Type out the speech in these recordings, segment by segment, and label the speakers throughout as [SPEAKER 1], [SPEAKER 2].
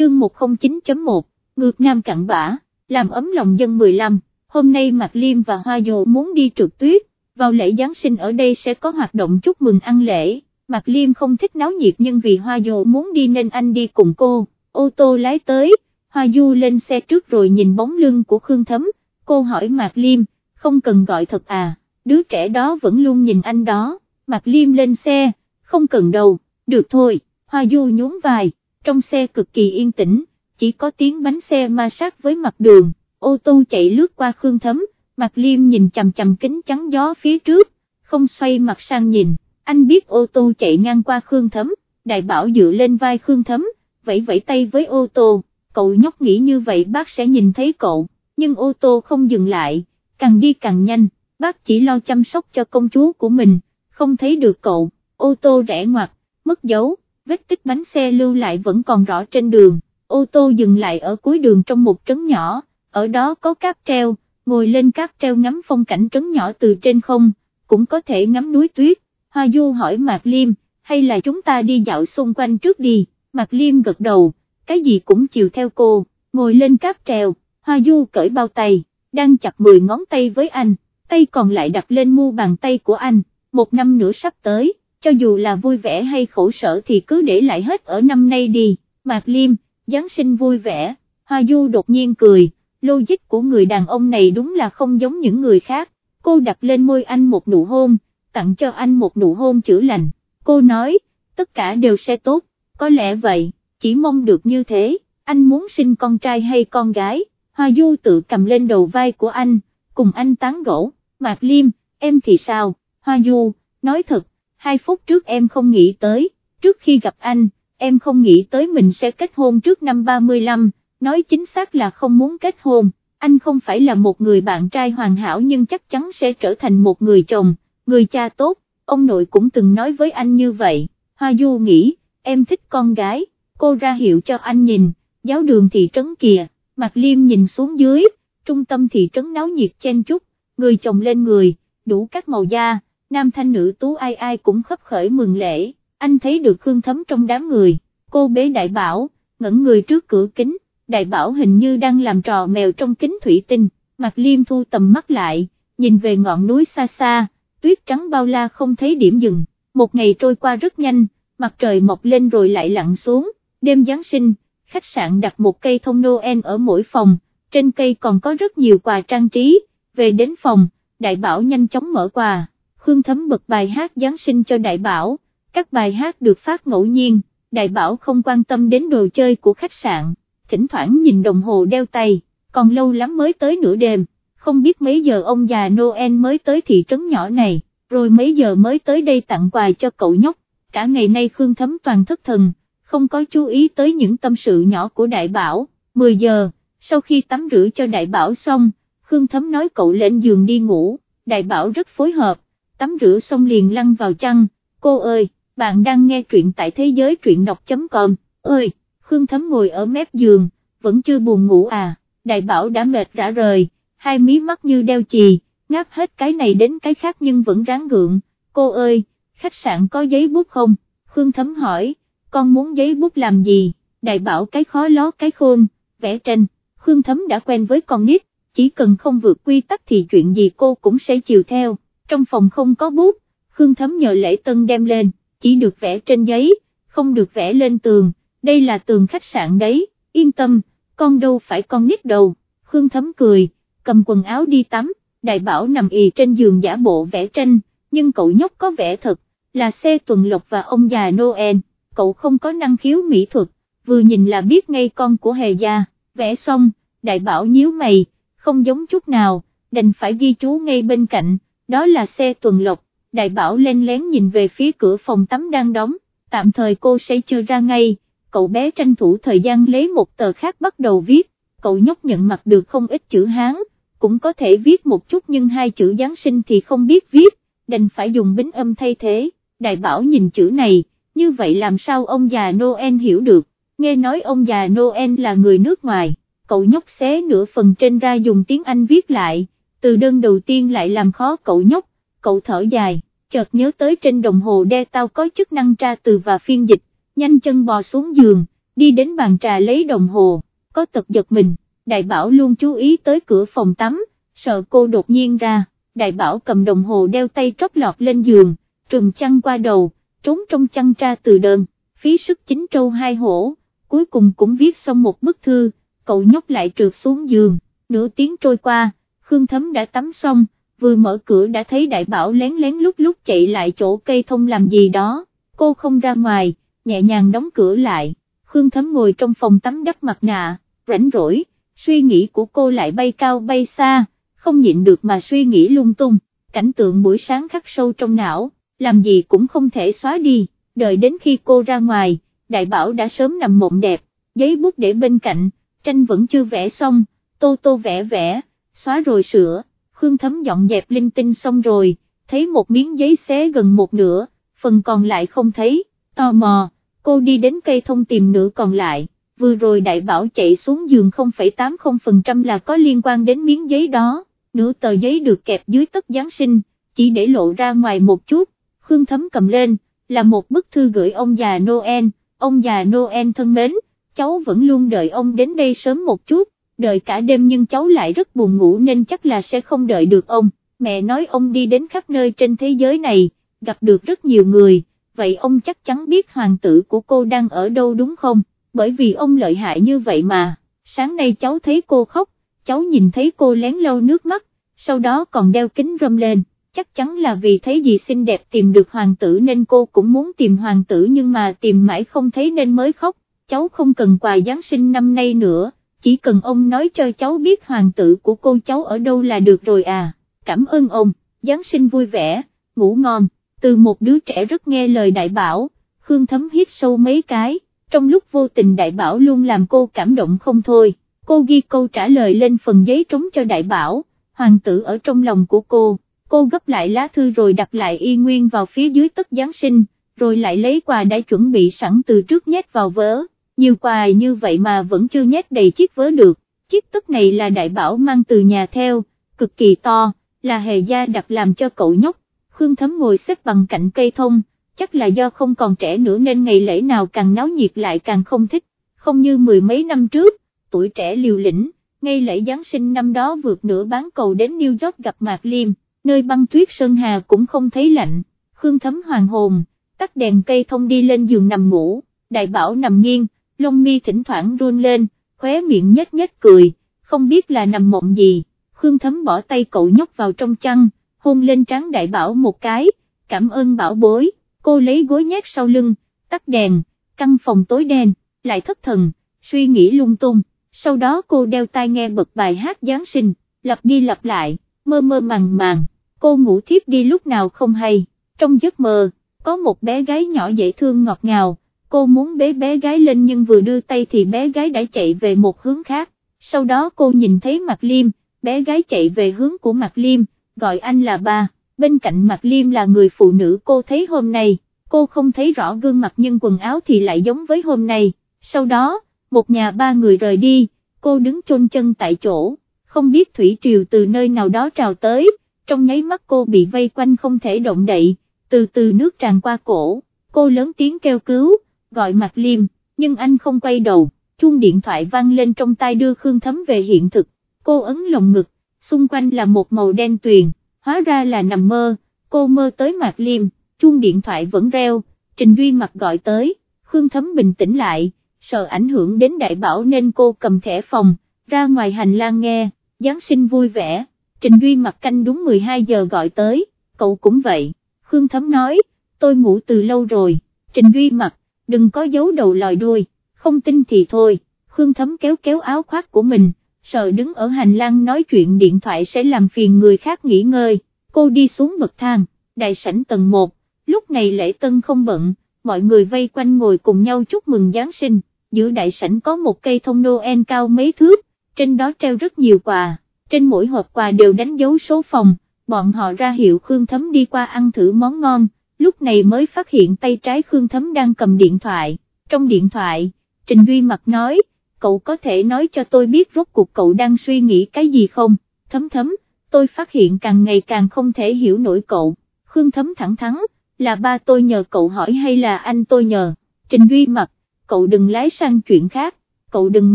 [SPEAKER 1] chương 109.1, ngược nam cặn bã, làm ấm lòng dân 15, hôm nay Mạc Liêm và Hoa Dồ muốn đi trượt tuyết, vào lễ Giáng sinh ở đây sẽ có hoạt động chúc mừng ăn lễ, Mạc Liêm không thích náo nhiệt nhưng vì Hoa Dồ muốn đi nên anh đi cùng cô, ô tô lái tới, Hoa Du lên xe trước rồi nhìn bóng lưng của Khương Thấm, cô hỏi Mạc Liêm, không cần gọi thật à, đứa trẻ đó vẫn luôn nhìn anh đó, Mạc Liêm lên xe, không cần đâu, được thôi, Hoa Du nhún vai, trong xe cực kỳ yên tĩnh, chỉ có tiếng bánh xe ma sát với mặt đường, ô tô chạy lướt qua Khương Thấm, Mạc Liêm nhìn chầm chầm kính chắn gió phía trước, không xoay mặt sang nhìn, anh biết ô tô chạy ngang qua Khương Thấm, đại bảo dựa lên vai Khương Thấm, vẫy vẫy tay với ô tô, cậu nhóc nghĩ như vậy bác sẽ nhìn thấy cậu, nhưng ô tô không dừng lại, càng đi càng nhanh, bác chỉ lo chăm sóc cho công chúa của mình, không thấy được cậu, ô tô rẽ ngoặt, mất dấu, vết tích bánh xe lưu lại vẫn còn rõ trên đường, ô tô dừng lại ở cuối đường trong một trấn nhỏ, ở đó có cáp treo, ngồi lên cáp treo ngắm phong cảnh trấn nhỏ từ trên không, cũng có thể ngắm núi tuyết, Hoa Du hỏi Mạc Liêm, hay là chúng ta đi dạo xung quanh trước đi, Mạc Liêm gật đầu, cái gì cũng chiều theo cô, ngồi lên cáp treo, Hoa Du cởi bao tay, đang chặt 10 ngón tay với anh, tay còn lại đặt lên mu bàn tay của anh, một năm nữa sắp tới, cho dù là vui vẻ hay khổ sở thì cứ để lại hết ở năm nay đi, Mạc Liêm, Giáng sinh vui vẻ, Hoa Du đột nhiên cười, logic của người đàn ông này đúng là không giống những người khác, cô đặt lên môi anh một nụ hôn, tặng cho anh một nụ hôn chữa lành, cô nói, tất cả đều sẽ tốt, có lẽ vậy, chỉ mong được như thế, anh muốn sinh con trai hay con gái, Hoa Du tự cầm lên đầu vai của anh, cùng anh tán gỗ, Mạc Liêm, em thì sao, Hoa Du, nói thật, hai phút trước em không nghĩ tới, trước khi gặp anh, em không nghĩ tới mình sẽ kết hôn trước năm 35, nói chính xác là không muốn kết hôn, anh không phải là một người bạn trai hoàn hảo nhưng chắc chắn sẽ trở thành một người chồng, người cha tốt, ông nội cũng từng nói với anh như vậy, Hoa Du nghĩ, em thích con gái, cô ra hiệu cho anh nhìn, giáo đường thị trấn kìa, Mạc Liêm nhìn xuống dưới, trung tâm thị trấn náo nhiệt chen chúc, người chồng lên người, đủ các màu da, nam thanh nữ tú ai ai cũng khấp khởi mừng lễ, anh thấy được Khương Thấm trong đám người, cô bế đại bảo, ngẩn người trước cửa kính, đại bảo hình như đang làm trò mèo trong kính thủy tinh, mặt Liêm thu tầm mắt lại, nhìn về ngọn núi xa xa, tuyết trắng bao la không thấy điểm dừng, một ngày trôi qua rất nhanh, mặt trời mọc lên rồi lại lặn xuống, đêm Giáng sinh, khách sạn đặt một cây thông Noel ở mỗi phòng, trên cây còn có rất nhiều quà trang trí, về đến phòng, đại bảo nhanh chóng mở quà, Khương Thấm bật bài hát Giáng sinh cho đại bảo, các bài hát được phát ngẫu nhiên, đại bảo không quan tâm đến đồ chơi của khách sạn, thỉnh thoảng nhìn đồng hồ đeo tay, còn lâu lắm mới tới nửa đêm, không biết mấy giờ ông già Noel mới tới thị trấn nhỏ này, rồi mấy giờ mới tới đây tặng quà cho cậu nhóc, cả ngày nay Khương Thấm toàn thất thần, không có chú ý tới những tâm sự nhỏ của đại bảo, 10 giờ, sau khi tắm rửa cho đại bảo xong, Khương Thấm nói cậu lên giường đi ngủ, đại bảo rất phối hợp, tắm rửa xong liền lăn vào chăn, cô ơi, bạn đang nghe truyện tại thế giới truyện đọc.com, ơi, Khương Thấm ngồi ở mép giường, vẫn chưa buồn ngủ à, đại bảo đã mệt rã rời, hai mí mắt như đeo chì, ngáp hết cái này đến cái khác nhưng vẫn ráng gượng, cô ơi, khách sạn có giấy bút không, Khương Thấm hỏi, con muốn giấy bút làm gì, đại bảo cái khó ló cái khôn, vẽ tranh, Khương Thấm đã quen với con nít, chỉ cần không vượt quy tắc thì chuyện gì cô cũng sẽ chiều theo, trong phòng không có bút, Khương Thấm nhờ lễ tân đem lên, chỉ được vẽ trên giấy, không được vẽ lên tường, đây là tường khách sạn đấy, yên tâm, con đâu phải con nít đâu, Khương Thấm cười, cầm quần áo đi tắm, đại bảo nằm ì trên giường giả bộ vẽ tranh, nhưng cậu nhóc có vẻ thật, là xe tuần lộc và ông già Noel, cậu không có năng khiếu mỹ thuật, vừa nhìn là biết ngay con của hề gia, vẽ xong, đại bảo nhíu mày, không giống chút nào, đành phải ghi chú ngay bên cạnh, đó là xe tuần lộc, đại bảo lên lén nhìn về phía cửa phòng tắm đang đóng, tạm thời cô sẽ chưa ra ngay, cậu bé tranh thủ thời gian lấy một tờ khác bắt đầu viết, cậu nhóc nhận mặt được không ít chữ Hán, cũng có thể viết một chút nhưng hai chữ Giáng sinh thì không biết viết, đành phải dùng bính âm thay thế, đại bảo nhìn chữ này, như vậy làm sao ông già Noel hiểu được, nghe nói ông già Noel là người nước ngoài, cậu nhóc xé nửa phần trên ra dùng tiếng Anh viết lại, từ đơn đầu tiên lại làm khó cậu nhóc, cậu thở dài, chợt nhớ tới trên đồng hồ đe tao có chức năng tra từ và phiên dịch, nhanh chân bò xuống giường, đi đến bàn trà lấy đồng hồ, có tật giật mình, đại bảo luôn chú ý tới cửa phòng tắm, sợ cô đột nhiên ra, đại bảo cầm đồng hồ đeo tay trót lọt lên giường, trùm chăn qua đầu, trốn trong chăn tra từ đơn, phí sức chính trâu hai hổ, cuối cùng cũng viết xong một bức thư, cậu nhóc lại trượt xuống giường, nửa tiếng trôi qua, Khương Thấm đã tắm xong, vừa mở cửa đã thấy đại bảo lén lén lúc lúc chạy lại chỗ cây thông làm gì đó, cô không ra ngoài, nhẹ nhàng đóng cửa lại, Khương Thấm ngồi trong phòng tắm đắp mặt nạ, rảnh rỗi, suy nghĩ của cô lại bay cao bay xa, không nhịn được mà suy nghĩ lung tung, cảnh tượng buổi sáng khắc sâu trong não, làm gì cũng không thể xóa đi, đợi đến khi cô ra ngoài, đại bảo đã sớm nằm mộng đẹp, giấy bút để bên cạnh, tranh vẫn chưa vẽ xong, tô tô vẽ vẽ, xóa rồi sửa, Khương Thấm dọn dẹp linh tinh xong rồi, thấy một miếng giấy xé gần một nửa, phần còn lại không thấy, tò mò, cô đi đến cây thông tìm nửa còn lại, vừa rồi đại bảo chạy xuống giường 0,80% là có liên quan đến miếng giấy đó, nửa tờ giấy được kẹp dưới tất Giáng sinh, chỉ để lộ ra ngoài một chút, Khương Thấm cầm lên, là một bức thư gửi ông già Noel, ông già Noel thân mến, cháu vẫn luôn đợi ông đến đây sớm một chút, đợi cả đêm nhưng cháu lại rất buồn ngủ nên chắc là sẽ không đợi được ông, mẹ nói ông đi đến khắp nơi trên thế giới này, gặp được rất nhiều người, vậy ông chắc chắn biết hoàng tử của cô đang ở đâu đúng không, bởi vì ông lợi hại như vậy mà, sáng nay cháu thấy cô khóc, cháu nhìn thấy cô lén lâu nước mắt, sau đó còn đeo kính râm lên, chắc chắn là vì thấy gì xinh đẹp tìm được hoàng tử nên cô cũng muốn tìm hoàng tử nhưng mà tìm mãi không thấy nên mới khóc, cháu không cần quà Giáng sinh năm nay nữa, chỉ cần ông nói cho cháu biết hoàng tử của cô cháu ở đâu là được rồi à, cảm ơn ông, Giáng sinh vui vẻ, ngủ ngon, từ một đứa trẻ rất nghe lời đại bảo, Khương Thấm hít sâu mấy cái, trong lúc vô tình đại bảo luôn làm cô cảm động không thôi, cô ghi câu trả lời lên phần giấy trống cho đại bảo, hoàng tử ở trong lòng của cô, cô gấp lại lá thư rồi đặt lại y nguyên vào phía dưới tất Giáng sinh, rồi lại lấy quà đã chuẩn bị sẵn từ trước nhét vào vớ, nhiều quà như vậy mà vẫn chưa nhét đầy chiếc vớ được, chiếc tất này là đại bảo mang từ nhà theo, cực kỳ to, là hề gia đặt làm cho cậu nhóc, Khương Thấm ngồi xếp bằng cạnh cây thông, chắc là do không còn trẻ nữa nên ngày lễ nào càng náo nhiệt lại càng không thích, không như mười mấy năm trước, tuổi trẻ liều lĩnh, ngay lễ Giáng sinh năm đó vượt nửa bán cầu đến New York gặp Mạc Liêm, nơi băng tuyết Sơn Hà cũng không thấy lạnh, Khương Thấm hoàng hồn, tắt đèn cây thông đi lên giường nằm ngủ, đại bảo nằm nghiêng, lông mi thỉnh thoảng run lên, khóe miệng nhếch nhếch cười, không biết là nằm mộng gì, Khương Thấm bỏ tay cậu nhóc vào trong chăn, hôn lên trán đại bảo một cái, cảm ơn bảo bối, cô lấy gối nhét sau lưng, tắt đèn, căn phòng tối đen, lại thất thần, suy nghĩ lung tung, sau đó cô đeo tai nghe bật bài hát Giáng sinh, lặp đi lặp lại, mơ mơ màng màng, cô ngủ thiếp đi lúc nào không hay, trong giấc mơ, có một bé gái nhỏ dễ thương ngọt ngào, cô muốn bế bé gái lên nhưng vừa đưa tay thì bé gái đã chạy về một hướng khác, sau đó cô nhìn thấy mặt liêm, bé gái chạy về hướng của mặt liêm, gọi anh là ba, bên cạnh mặt liêm là người phụ nữ cô thấy hôm nay, cô không thấy rõ gương mặt nhưng quần áo thì lại giống với hôm nay, sau đó, một nhà ba người rời đi, cô đứng chôn chân tại chỗ, không biết thủy triều từ nơi nào đó trào tới, trong nháy mắt cô bị vây quanh không thể động đậy, từ từ nước tràn qua cổ, cô lớn tiếng kêu cứu, gọi mặt liêm, nhưng anh không quay đầu, chuông điện thoại vang lên trong tay đưa Khương Thấm về hiện thực, cô ấn lồng ngực, xung quanh là một màu đen tuyền, hóa ra là nằm mơ, cô mơ tới Mạc Liêm, chuông điện thoại vẫn reo, Trình Duy mặt gọi tới, Khương Thấm bình tĩnh lại, sợ ảnh hưởng đến đại bảo nên cô cầm thẻ phòng, ra ngoài hành lang nghe, Giáng sinh vui vẻ, Trình Duy mặt canh đúng 12 giờ gọi tới, cậu cũng vậy, Khương Thấm nói, tôi ngủ từ lâu rồi, Trình Duy mặt, đừng có giấu đầu lòi đuôi, không tin thì thôi, Khương Thấm kéo kéo áo khoác của mình, sợ đứng ở hành lang nói chuyện điện thoại sẽ làm phiền người khác nghỉ ngơi, cô đi xuống bậc thang, đại sảnh tầng 1, lúc này lễ tân không bận, mọi người vây quanh ngồi cùng nhau chúc mừng Giáng sinh, giữa đại sảnh có một cây thông Noel cao mấy thước, trên đó treo rất nhiều quà, trên mỗi hộp quà đều đánh dấu số phòng, bọn họ ra hiệu Khương Thấm đi qua ăn thử món ngon, lúc này mới phát hiện tay trái Khương Thấm đang cầm điện thoại, trong điện thoại, Trình Duy mặt nói, cậu có thể nói cho tôi biết rốt cuộc cậu đang suy nghĩ cái gì không, thấm thấm, tôi phát hiện càng ngày càng không thể hiểu nổi cậu, Khương thấm thẳng thắn, là ba tôi nhờ cậu hỏi hay là anh tôi nhờ, Trình Duy mặt, cậu đừng lái sang chuyện khác, cậu đừng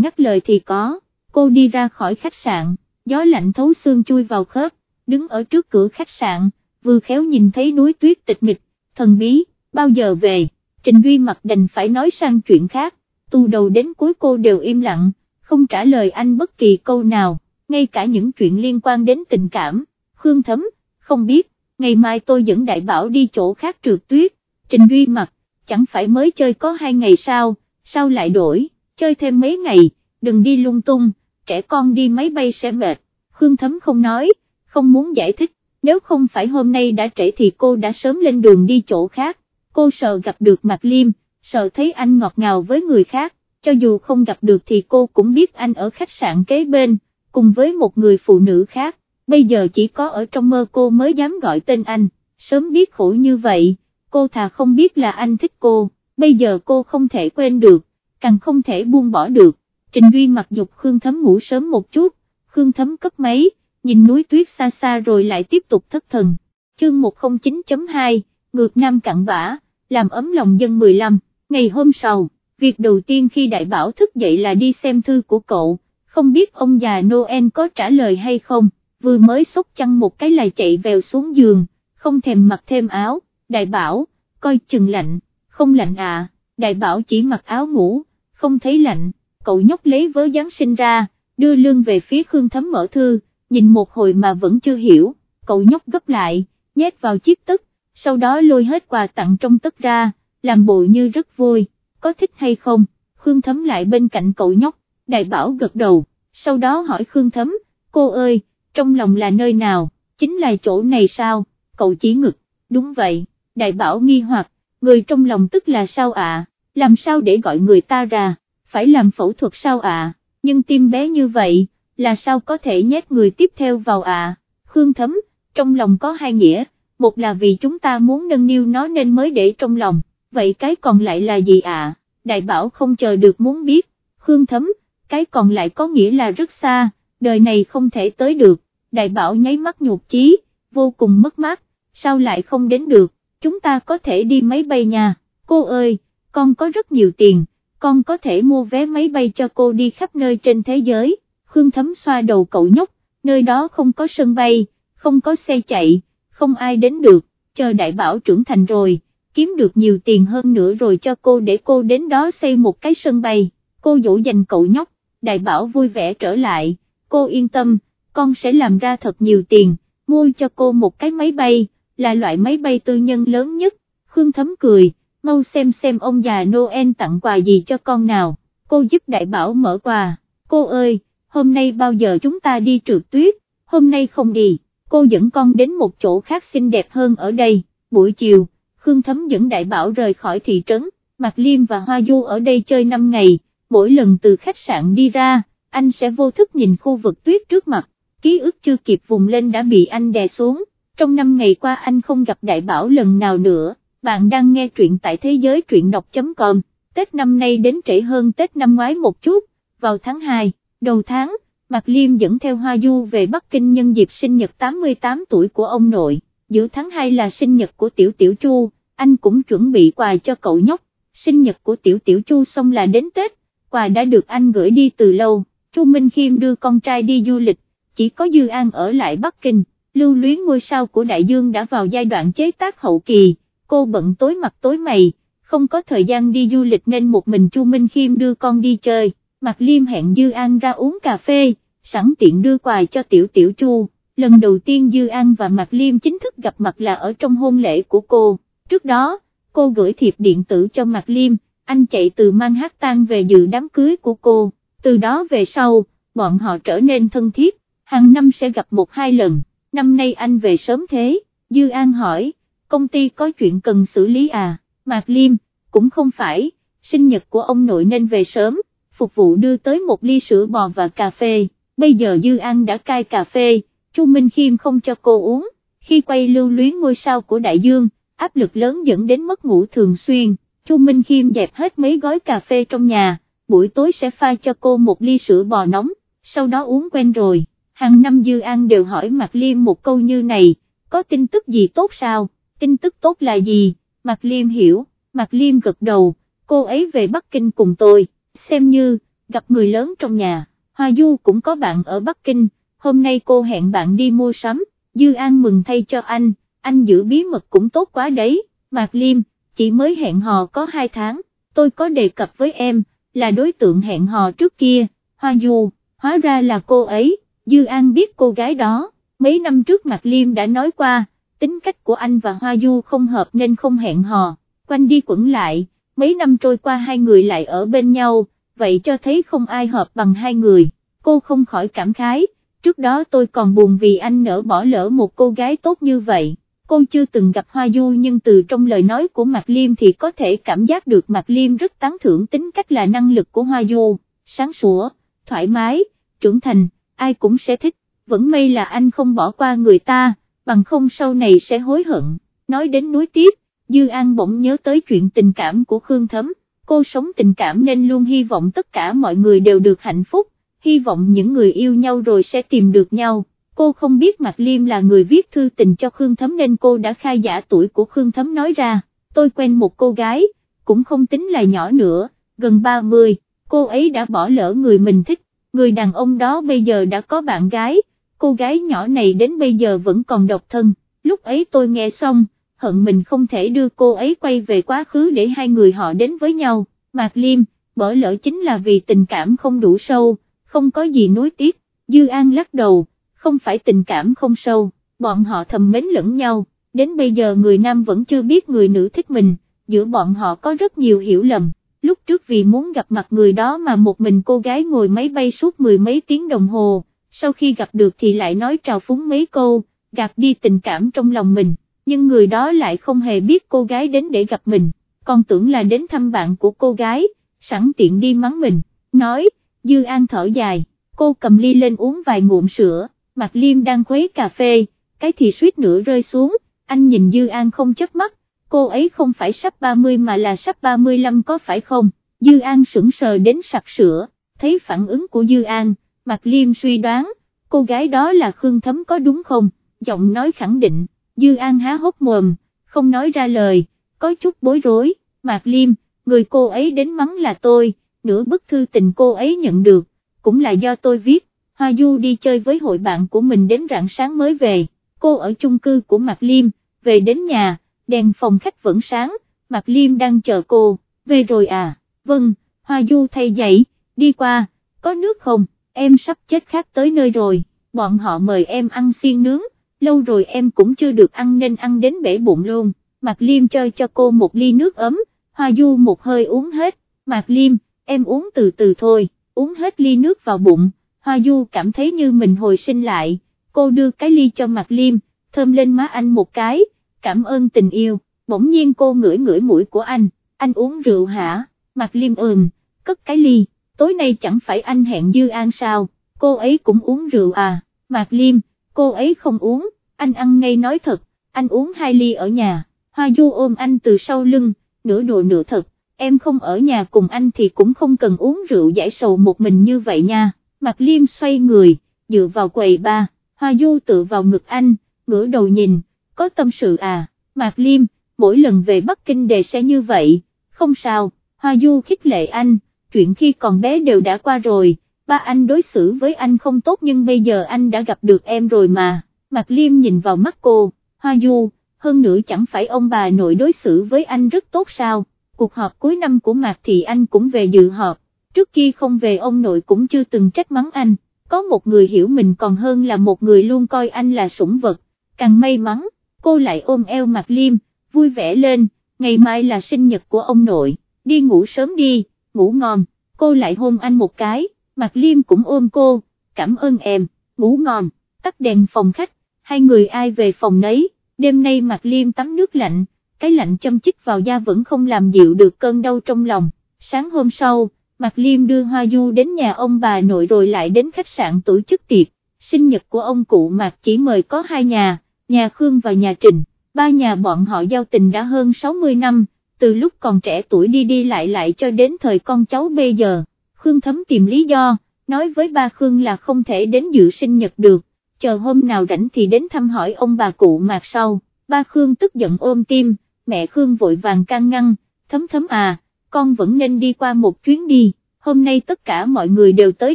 [SPEAKER 1] ngắt lời thì có, cô đi ra khỏi khách sạn, gió lạnh thấu xương chui vào khớp, đứng ở trước cửa khách sạn, vừa khéo nhìn thấy núi tuyết tịch mịch, thần bí, bao giờ về, Trình Duy mặt đành phải nói sang chuyện khác, từ đầu đến cuối cô đều im lặng, không trả lời anh bất kỳ câu nào, ngay cả những chuyện liên quan đến tình cảm, Khương Thấm, không biết, ngày mai tôi dẫn đại bảo đi chỗ khác trượt tuyết, Trình Duy mặt, chẳng phải mới chơi có hai ngày sao, sao lại đổi, chơi thêm mấy ngày, đừng đi lung tung, trẻ con đi máy bay sẽ mệt, Khương Thấm không nói, không muốn giải thích, nếu không phải hôm nay đã trễ thì cô đã sớm lên đường đi chỗ khác, cô sợ gặp được Mạc Liêm, sợ thấy anh ngọt ngào với người khác, cho dù không gặp được thì cô cũng biết anh ở khách sạn kế bên, cùng với một người phụ nữ khác, bây giờ chỉ có ở trong mơ cô mới dám gọi tên anh, sớm biết khổ như vậy, cô thà không biết là anh thích cô, bây giờ cô không thể quên được, càng không thể buông bỏ được, Trình Duy mặc dục Khương Thấm ngủ sớm một chút, Khương Thấm cấp máy, nhìn núi tuyết xa xa rồi lại tiếp tục thất thần, chương 109.2, ngược nam cặn bã, làm ấm lòng dân 15, ngày hôm sau, việc đầu tiên khi đại bảo thức dậy là đi xem thư của cậu, không biết ông già Noel có trả lời hay không, vừa mới xúc chăn một cái là chạy vèo xuống giường, không thèm mặc thêm áo, đại bảo, coi chừng lạnh, không lạnh à, đại bảo chỉ mặc áo ngủ, không thấy lạnh, cậu nhóc lấy vớ Giáng sinh ra, đưa lương về phía Khương Thấm mở thư, nhìn một hồi mà vẫn chưa hiểu, cậu nhóc gấp lại, nhét vào chiếc tức, sau đó lôi hết quà tặng trong tất ra, làm bộ như rất vui, có thích hay không, Khương Thấm lại bên cạnh cậu nhóc, đại bảo gật đầu, sau đó hỏi Khương Thấm, cô ơi, trong lòng là nơi nào, chính là chỗ này sao, cậu chỉ ngực, đúng vậy, đại bảo nghi hoặc, người trong lòng tức là sao ạ, làm sao để gọi người ta ra, phải làm phẫu thuật sao ạ, nhưng tim bé như vậy, là sao có thể nhét người tiếp theo vào à? Khương Thấm, trong lòng có hai nghĩa, một là vì chúng ta muốn nâng niu nó nên mới để trong lòng, vậy cái còn lại là gì à? đại bảo không chờ được muốn biết, Khương Thấm, cái còn lại có nghĩa là rất xa, đời này không thể tới được, đại bảo nháy mắt nhụt chí, vô cùng mất mát, sao lại không đến được, chúng ta có thể đi máy bay nhà, cô ơi, con có rất nhiều tiền, con có thể mua vé máy bay cho cô đi khắp nơi trên thế giới, Khương Thấm xoa đầu cậu nhóc, nơi đó không có sân bay, không có xe chạy, không ai đến được, chờ đại bảo trưởng thành rồi, kiếm được nhiều tiền hơn nữa rồi cho cô để cô đến đó xây một cái sân bay, cô dỗ dành cậu nhóc, đại bảo vui vẻ trở lại, cô yên tâm, con sẽ làm ra thật nhiều tiền, mua cho cô một cái máy bay, là loại máy bay tư nhân lớn nhất, Khương Thấm cười, mau xem xem ông già Noel tặng quà gì cho con nào, cô giúp đại bảo mở quà, cô ơi, hôm nay bao giờ chúng ta đi trượt tuyết, hôm nay không đi, cô dẫn con đến một chỗ khác xinh đẹp hơn ở đây, buổi chiều, Khương Thấm dẫn đại bảo rời khỏi thị trấn, Mạc Liêm và Hoa Du ở đây chơi 5 ngày, mỗi lần từ khách sạn đi ra, anh sẽ vô thức nhìn khu vực tuyết trước mặt, ký ức chưa kịp vùng lên đã bị anh đè xuống, trong 5 ngày qua anh không gặp đại bảo lần nào nữa, bạn đang nghe truyện tại thế giới truyện đọc.com, Tết năm nay đến trễ hơn Tết năm ngoái một chút, vào tháng 2, đầu tháng, Mạc Liêm dẫn theo Hoa Du về Bắc Kinh nhân dịp sinh nhật 88 tuổi của ông nội, giữa tháng 2 là sinh nhật của Tiểu Tiểu Chu, anh cũng chuẩn bị quà cho cậu nhóc, sinh nhật của Tiểu Tiểu Chu xong là đến Tết, quà đã được anh gửi đi từ lâu, Chu Minh Khiêm đưa con trai đi du lịch, chỉ có Dư An ở lại Bắc Kinh, lưu luyến ngôi sao của Đại Dương đã vào giai đoạn chế tác hậu kỳ, cô bận tối mặt tối mày, không có thời gian đi du lịch nên một mình Chu Minh Khiêm đưa con đi chơi. Mạc Liêm hẹn Dư An ra uống cà phê, sẵn tiện đưa quà cho Tiểu Tiểu Chu, lần đầu tiên Dư An và Mạc Liêm chính thức gặp mặt là ở trong hôn lễ của cô, trước đó, cô gửi thiệp điện tử cho Mạc Liêm, anh chạy từ Manhattan về dự đám cưới của cô, từ đó về sau, bọn họ trở nên thân thiết, hàng năm sẽ gặp một hai lần, năm nay anh về sớm thế, Dư An hỏi, công ty có chuyện cần xử lý à, Mạc Liêm, cũng không phải, sinh nhật của ông nội nên về sớm phục vụ đưa tới một ly sữa bò và cà phê, bây giờ Dư An đã cai cà phê, Chu Minh Khiêm không cho cô uống, khi quay lưu luyến ngôi sao của Đại Dương, áp lực lớn dẫn đến mất ngủ thường xuyên, Chu Minh Khiêm dẹp hết mấy gói cà phê trong nhà, buổi tối sẽ pha cho cô một ly sữa bò nóng, sau đó uống quen rồi, hàng năm Dư An đều hỏi Mạc Liêm một câu như này, có tin tức gì tốt sao, tin tức tốt là gì, Mạc Liêm hiểu, Mạc Liêm gật đầu, cô ấy về Bắc Kinh cùng tôi, xem như, gặp người lớn trong nhà, Hoa Du cũng có bạn ở Bắc Kinh, hôm nay cô hẹn bạn đi mua sắm, Dư An mừng thay cho anh, anh giữ bí mật cũng tốt quá đấy, Mạc Liêm, chỉ mới hẹn hò có 2 tháng, tôi có đề cập với em, là đối tượng hẹn hò trước kia, Hoa Du, hóa ra là cô ấy, Dư An biết cô gái đó, mấy năm trước Mạc Liêm đã nói qua, tính cách của anh và Hoa Du không hợp nên không hẹn hò, quanh đi quẩn lại, mấy năm trôi qua hai người lại ở bên nhau, vậy cho thấy không ai hợp bằng hai người, cô không khỏi cảm khái, trước đó tôi còn buồn vì anh nỡ bỏ lỡ một cô gái tốt như vậy. Cô chưa từng gặp Hoa Du nhưng từ trong lời nói của Mạc Liêm thì có thể cảm giác được Mạc Liêm rất tán thưởng tính cách là năng lực của Hoa Du, sáng sủa, thoải mái, trưởng thành, ai cũng sẽ thích, vẫn may là anh không bỏ qua người ta, bằng không sau này sẽ hối hận, nói đến núi tiếp, Dư An bỗng nhớ tới chuyện tình cảm của Khương Thấm, cô sống tình cảm nên luôn hy vọng tất cả mọi người đều được hạnh phúc, hy vọng những người yêu nhau rồi sẽ tìm được nhau. Cô không biết Mạc Liêm là người viết thư tình cho Khương Thấm nên cô đã khai giả tuổi của Khương Thấm nói ra, tôi quen một cô gái, cũng không tính là nhỏ nữa, gần 30, cô ấy đã bỏ lỡ người mình thích, người đàn ông đó bây giờ đã có bạn gái, cô gái nhỏ này đến bây giờ vẫn còn độc thân, lúc ấy tôi nghe xong, hận mình không thể đưa cô ấy quay về quá khứ để hai người họ đến với nhau, Mạc Liêm, bỏ lỡ chính là vì tình cảm không đủ sâu, không có gì nối tiếc, Dư An lắc đầu, không phải tình cảm không sâu, bọn họ thầm mến lẫn nhau, đến bây giờ người nam vẫn chưa biết người nữ thích mình, giữa bọn họ có rất nhiều hiểu lầm, lúc trước vì muốn gặp mặt người đó mà một mình cô gái ngồi máy bay suốt mười mấy tiếng đồng hồ, sau khi gặp được thì lại nói trào phúng mấy câu, gạt đi tình cảm trong lòng mình, nhưng người đó lại không hề biết cô gái đến để gặp mình, còn tưởng là đến thăm bạn của cô gái, sẵn tiện đi mắng mình, nói, Dư An thở dài, cô cầm ly lên uống vài ngụm sữa, mặt Liêm đang khuấy cà phê, cái thì suýt nữa rơi xuống, anh nhìn Dư An không chớp mắt, cô ấy không phải sắp 30 mà là sắp 35 có phải không, Dư An sững sờ đến sặc sữa, thấy phản ứng của Dư An, mặt Liêm suy đoán, cô gái đó là Khương Thấm có đúng không, giọng nói khẳng định, Dư An há hốc mồm, không nói ra lời, có chút bối rối, Mạc Liêm, người cô ấy đến mắng là tôi, nửa bức thư tình cô ấy nhận được, cũng là do tôi viết, Hoa Du đi chơi với hội bạn của mình đến rạng sáng mới về, cô ở chung cư của Mạc Liêm, về đến nhà, đèn phòng khách vẫn sáng, Mạc Liêm đang chờ cô, về rồi à, vâng, Hoa Du thay dậy, đi qua, có nước không, em sắp chết khát tới nơi rồi, bọn họ mời em ăn xiên nướng, lâu rồi em cũng chưa được ăn nên ăn đến bể bụng luôn, Mạc Liêm chơi cho cô một ly nước ấm, Hoa Du một hơi uống hết, Mạc Liêm, em uống từ từ thôi, uống hết ly nước vào bụng, Hoa Du cảm thấy như mình hồi sinh lại, cô đưa cái ly cho Mạc Liêm, thơm lên má anh một cái, cảm ơn tình yêu, bỗng nhiên cô ngửi ngửi mũi của anh, anh uống rượu hả, Mạc Liêm ừm, cất cái ly, tối nay chẳng phải anh hẹn Dư An sao, cô ấy cũng uống rượu à, Mạc Liêm, cô ấy không uống, anh ăn ngay nói thật, anh uống hai ly ở nhà, Hoa Du ôm anh từ sau lưng, nửa đùa nửa thật, em không ở nhà cùng anh thì cũng không cần uống rượu giải sầu một mình như vậy nha. Mạc Liêm xoay người, dựa vào quầy ba, Hoa Du tự vào ngực anh, ngửa đầu nhìn, có tâm sự à, Mạc Liêm, mỗi lần về Bắc Kinh đề sẽ như vậy, không sao, Hoa Du khích lệ anh, chuyện khi còn bé đều đã qua rồi, ba anh đối xử với anh không tốt nhưng bây giờ anh đã gặp được em rồi mà, Mạc Liêm nhìn vào mắt cô, Hoa Du, hơn nữa chẳng phải ông bà nội đối xử với anh rất tốt sao, cuộc họp cuối năm của Mạc thì anh cũng về dự họp, trước kia không về ông nội cũng chưa từng trách mắng anh, có một người hiểu mình còn hơn là một người luôn coi anh là sủng vật, càng may mắn, cô lại ôm eo Mạc Liêm, vui vẻ lên, ngày mai là sinh nhật của ông nội, đi ngủ sớm đi, ngủ ngon, cô lại hôn anh một cái, Mạc Liêm cũng ôm cô, cảm ơn em, ngủ ngon, tắt đèn phòng khách, hai người ai về phòng nấy, đêm nay Mạc Liêm tắm nước lạnh, cái lạnh châm chích vào da vẫn không làm dịu được cơn đau trong lòng, sáng hôm sau, Mạc Liêm đưa Hoa Du đến nhà ông bà nội rồi lại đến khách sạn tổ chức tiệc, sinh nhật của ông cụ Mạc chỉ mời có hai nhà, nhà Khương và nhà Trình, ba nhà bọn họ giao tình đã hơn 60 năm, từ lúc còn trẻ tuổi đi đi lại lại cho đến thời con cháu bây giờ, Khương thấm tìm lý do, nói với ba Khương là không thể đến dự sinh nhật được, chờ hôm nào rảnh thì đến thăm hỏi ông bà cụ Mạc sau, ba Khương tức giận ôm tim, mẹ Khương vội vàng can ngăn, thấm thấm à con vẫn nên đi qua một chuyến đi, hôm nay tất cả mọi người đều tới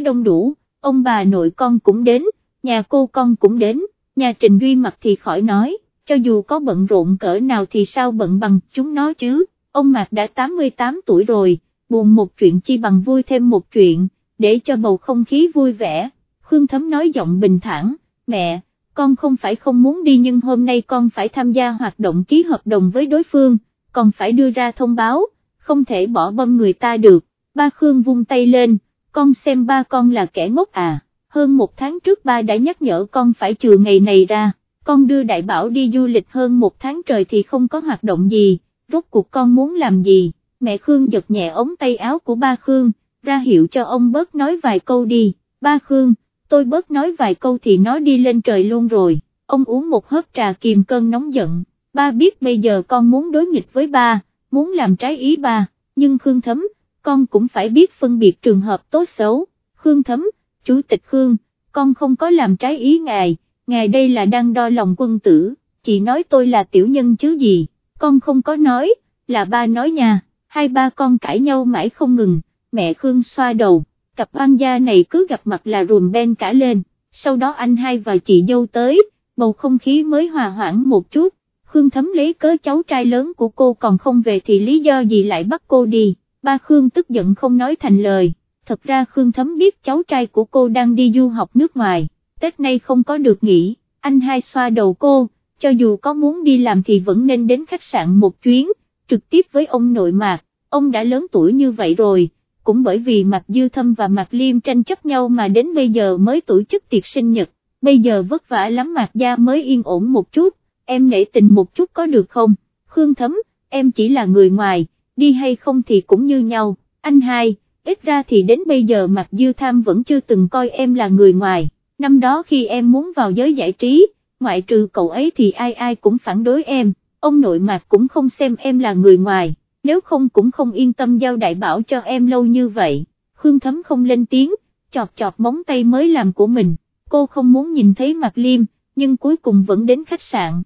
[SPEAKER 1] đông đủ, ông bà nội con cũng đến, nhà cô con cũng đến, nhà Trình Duy mặt thì khỏi nói, cho dù có bận rộn cỡ nào thì sao bận bằng chúng nó chứ, ông Mạc đã 88 tuổi rồi, buồn một chuyện chi bằng vui thêm một chuyện, để cho bầu không khí vui vẻ, Khương Thấm nói giọng bình thản, mẹ, con không phải không muốn đi nhưng hôm nay con phải tham gia hoạt động ký hợp đồng với đối phương, còn phải đưa ra thông báo, không thể bỏ bom người ta được, ba Khương vung tay lên, con xem ba con là kẻ ngốc à, hơn một tháng trước ba đã nhắc nhở con phải trừ ngày này ra, con đưa đại bảo đi du lịch hơn một tháng trời thì không có hoạt động gì, rốt cuộc con muốn làm gì, mẹ Khương giật nhẹ ống tay áo của ba Khương, ra hiệu cho ông bớt nói vài câu đi, ba Khương, tôi bớt nói vài câu thì nó đi lên trời luôn rồi, ông uống một hớp trà kìm cơn nóng giận, ba biết bây giờ con muốn đối nghịch với ba, muốn làm trái ý ba, nhưng Khương Thấm, con cũng phải biết phân biệt trường hợp tốt xấu, Khương Thấm, Chủ tịch Khương, con không có làm trái ý ngài, ngài đây là đang đo lòng quân tử, chị nói tôi là tiểu nhân chứ gì, con không có nói, là ba nói nha, hai ba con cãi nhau mãi không ngừng, mẹ Khương xoa đầu cặp oan gia này cứ gặp mặt là rùm ben cả lên, sau đó anh hai và chị dâu tới, bầu không khí mới hòa hoãn một chút, Khương Thấm lấy cớ cháu trai lớn của cô còn không về thì lý do gì lại bắt cô đi, ba Khương tức giận không nói thành lời, thật ra Khương Thấm biết cháu trai của cô đang đi du học nước ngoài, Tết nay không có được nghỉ, anh hai xoa đầu cô, cho dù có muốn đi làm thì vẫn nên đến khách sạn một chuyến, trực tiếp với ông nội mạc, ông đã lớn tuổi như vậy rồi cũng bởi vì Mạc Dư Thâm và Mạc Liêm tranh chấp nhau mà đến bây giờ mới tổ chức tiệc sinh nhật, bây giờ vất vả lắm Mạc Gia mới yên ổn một chút, em nể tình một chút có được không, Khương Thấm, em chỉ là người ngoài, đi hay không thì cũng như nhau, anh hai, ít ra thì đến bây giờ Mạc Dư Tham vẫn chưa từng coi em là người ngoài, năm đó khi em muốn vào giới giải trí, ngoại trừ cậu ấy thì ai ai cũng phản đối em, ông nội Mạc cũng không xem em là người ngoài nếu không cũng không yên tâm giao đại bảo cho em lâu như vậy, Khương Thấm không lên tiếng, chọt chọt móng tay mới làm của mình, cô không muốn nhìn thấy mặt liêm, nhưng cuối cùng vẫn đến khách sạn,